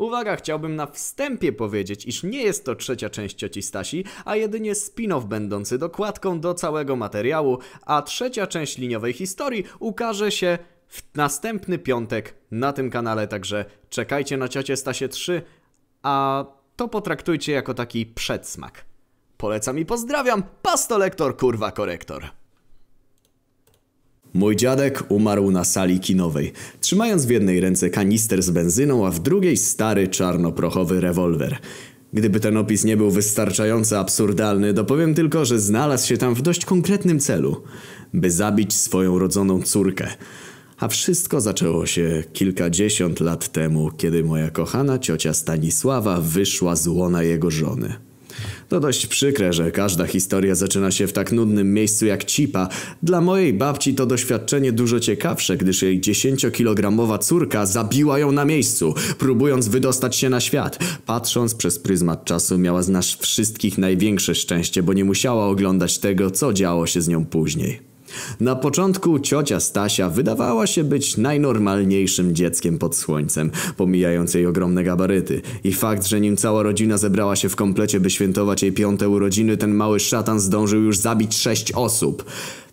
Uwaga, chciałbym na wstępie powiedzieć, iż nie jest to trzecia część cioci Stasi, a jedynie spin-off będący dokładką do całego materiału, a trzecia część liniowej historii ukaże się w następny piątek na tym kanale, także czekajcie na ciocie Stasie 3, a to potraktujcie jako taki przedsmak. Polecam i pozdrawiam, pastolektor kurwa korektor. Mój dziadek umarł na sali kinowej, trzymając w jednej ręce kanister z benzyną, a w drugiej stary czarnoprochowy rewolwer. Gdyby ten opis nie był wystarczająco absurdalny, dopowiem tylko, że znalazł się tam w dość konkretnym celu, by zabić swoją rodzoną córkę. A wszystko zaczęło się kilkadziesiąt lat temu, kiedy moja kochana ciocia Stanisława wyszła z łona jego żony. To dość przykre, że każda historia zaczyna się w tak nudnym miejscu jak Cipa. Dla mojej babci to doświadczenie dużo ciekawsze, gdyż jej 10-kilogramowa córka zabiła ją na miejscu, próbując wydostać się na świat. Patrząc przez pryzmat czasu miała z nas wszystkich największe szczęście, bo nie musiała oglądać tego, co działo się z nią później. Na początku ciocia Stasia wydawała się być najnormalniejszym dzieckiem pod słońcem, pomijając jej ogromne gabaryty. I fakt, że nim cała rodzina zebrała się w komplecie, by świętować jej piąte urodziny, ten mały szatan zdążył już zabić sześć osób.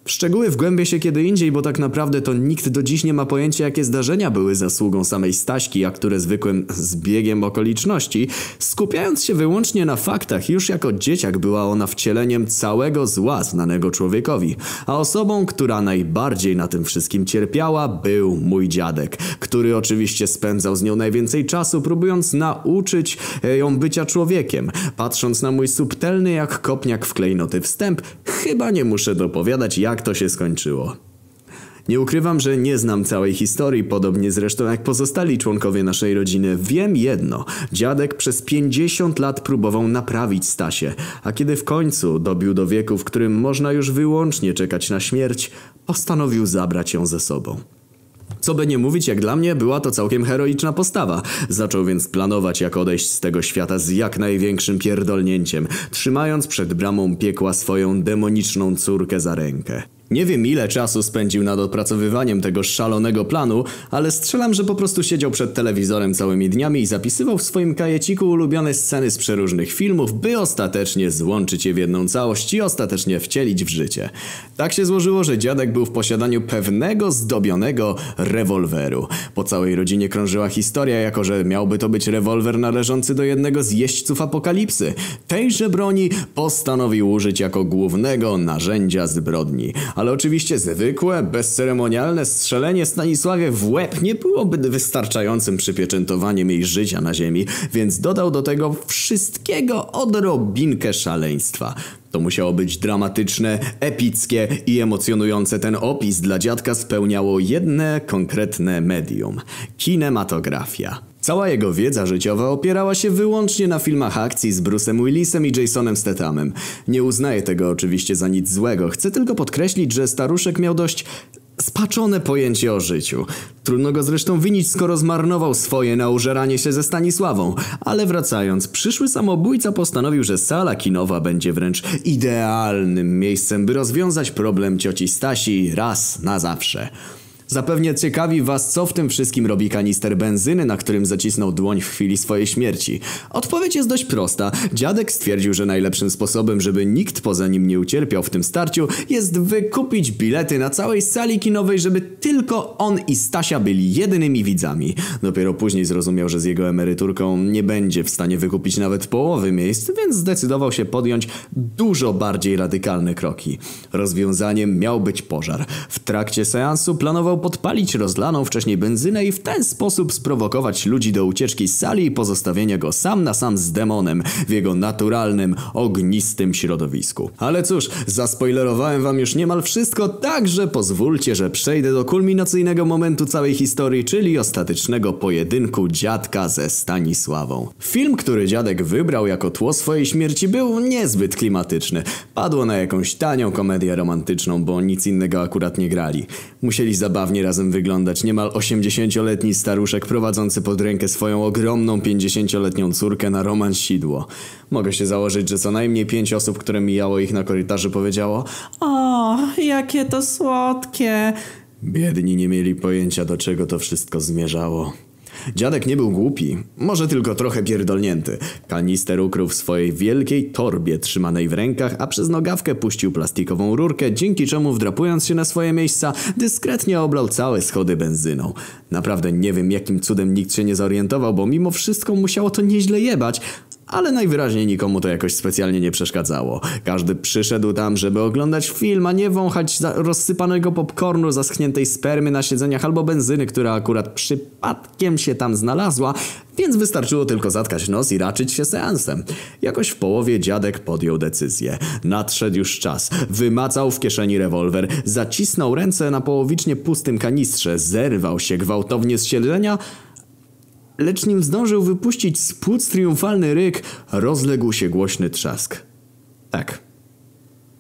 W szczegóły wgłębię się kiedy indziej, bo tak naprawdę to nikt do dziś nie ma pojęcia jakie zdarzenia były zasługą samej Staśki, a które zwykłym zbiegiem okoliczności. Skupiając się wyłącznie na faktach, już jako dzieciak była ona wcieleniem całego zła znanego człowiekowi. A osobą, która najbardziej na tym wszystkim cierpiała, był mój dziadek, który oczywiście spędzał z nią najwięcej czasu, próbując nauczyć ją bycia człowiekiem. Patrząc na mój subtelny jak kopniak w klejnoty wstęp, chyba nie muszę dopowiadać jak to się skończyło. Nie ukrywam, że nie znam całej historii, podobnie zresztą jak pozostali członkowie naszej rodziny. Wiem jedno. Dziadek przez 50 lat próbował naprawić Stasię, a kiedy w końcu dobił do wieku, w którym można już wyłącznie czekać na śmierć, postanowił zabrać ją ze sobą. Co by nie mówić, jak dla mnie była to całkiem heroiczna postawa. Zaczął więc planować, jak odejść z tego świata z jak największym pierdolnięciem, trzymając przed bramą piekła swoją demoniczną córkę za rękę. Nie wiem ile czasu spędził nad opracowywaniem tego szalonego planu, ale strzelam, że po prostu siedział przed telewizorem całymi dniami i zapisywał w swoim kajeciku ulubione sceny z przeróżnych filmów, by ostatecznie złączyć je w jedną całość i ostatecznie wcielić w życie. Tak się złożyło, że dziadek był w posiadaniu pewnego zdobionego rewolweru. Po całej rodzinie krążyła historia, jako że miałby to być rewolwer należący do jednego z jeźdźców apokalipsy. Tejże broni postanowił użyć jako głównego narzędzia zbrodni ale oczywiście zwykłe, bezceremonialne strzelenie Stanisławie w łeb nie byłoby wystarczającym przypieczętowaniem jej życia na ziemi, więc dodał do tego wszystkiego odrobinkę szaleństwa. To musiało być dramatyczne, epickie i emocjonujące. Ten opis dla dziadka spełniało jedne konkretne medium kinematografia. Cała jego wiedza życiowa opierała się wyłącznie na filmach akcji z Bruce'em Willisem i Jasonem Stathamem. Nie uznaję tego oczywiście za nic złego, chcę tylko podkreślić, że staruszek miał dość spaczone pojęcie o życiu. Trudno go zresztą winić, skoro zmarnował swoje na użeranie się ze Stanisławą. Ale wracając, przyszły samobójca postanowił, że sala kinowa będzie wręcz idealnym miejscem, by rozwiązać problem cioci Stasi raz na zawsze. Zapewnie ciekawi was, co w tym wszystkim robi kanister benzyny, na którym zacisnął dłoń w chwili swojej śmierci. Odpowiedź jest dość prosta. Dziadek stwierdził, że najlepszym sposobem, żeby nikt poza nim nie ucierpiał w tym starciu, jest wykupić bilety na całej sali kinowej, żeby tylko on i Stasia byli jedynymi widzami. Dopiero później zrozumiał, że z jego emeryturką nie będzie w stanie wykupić nawet połowy miejsc, więc zdecydował się podjąć dużo bardziej radykalne kroki. Rozwiązaniem miał być pożar. W trakcie seansu planował podpalić rozlaną wcześniej benzynę i w ten sposób sprowokować ludzi do ucieczki z sali i pozostawienia go sam na sam z demonem w jego naturalnym, ognistym środowisku. Ale cóż, zaspoilerowałem wam już niemal wszystko, także pozwólcie, że przejdę do kulminacyjnego momentu całej historii, czyli ostatecznego pojedynku dziadka ze Stanisławą. Film, który dziadek wybrał jako tło swojej śmierci był niezbyt klimatyczny. Padło na jakąś tanią komedię romantyczną, bo nic innego akurat nie grali. Musieli zabawnie razem wyglądać. Niemal 80-letni staruszek prowadzący pod rękę swoją ogromną 50-letnią córkę na romans sidło. Mogę się założyć, że co najmniej pięć osób, które mijało ich na korytarzu powiedziało O, jakie to słodkie. Biedni nie mieli pojęcia do czego to wszystko zmierzało. Dziadek nie był głupi, może tylko trochę pierdolnięty. Kanister ukrył w swojej wielkiej torbie trzymanej w rękach, a przez nogawkę puścił plastikową rurkę, dzięki czemu wdrapując się na swoje miejsca, dyskretnie oblał całe schody benzyną. Naprawdę nie wiem jakim cudem nikt się nie zorientował, bo mimo wszystko musiało to nieźle jebać, ale najwyraźniej nikomu to jakoś specjalnie nie przeszkadzało. Każdy przyszedł tam, żeby oglądać film, a nie wąchać rozsypanego popcornu, zaschniętej spermy na siedzeniach albo benzyny, która akurat przypadkiem się tam znalazła, więc wystarczyło tylko zatkać nos i raczyć się seansem. Jakoś w połowie dziadek podjął decyzję. Nadszedł już czas. Wymacał w kieszeni rewolwer, zacisnął ręce na połowicznie pustym kanistrze, zerwał się gwałtownie z siedzenia, Lecz nim zdążył wypuścić z płuc triumfalny ryk, rozległ się głośny trzask. Tak.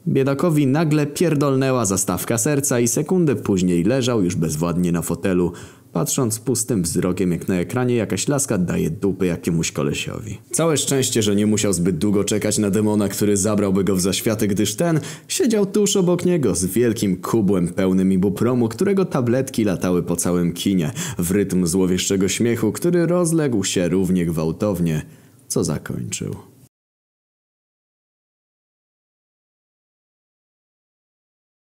Biedakowi nagle pierdolnęła zastawka serca i sekundę później leżał już bezwładnie na fotelu, patrząc pustym wzrokiem jak na ekranie jakaś laska daje dupy jakiemuś kolesiowi. Całe szczęście, że nie musiał zbyt długo czekać na demona, który zabrałby go w zaświaty, gdyż ten siedział tuż obok niego z wielkim kubłem pełnym ibupromu, którego tabletki latały po całym kinie, w rytm złowieszczego śmiechu, który rozległ się równie gwałtownie, co zakończył.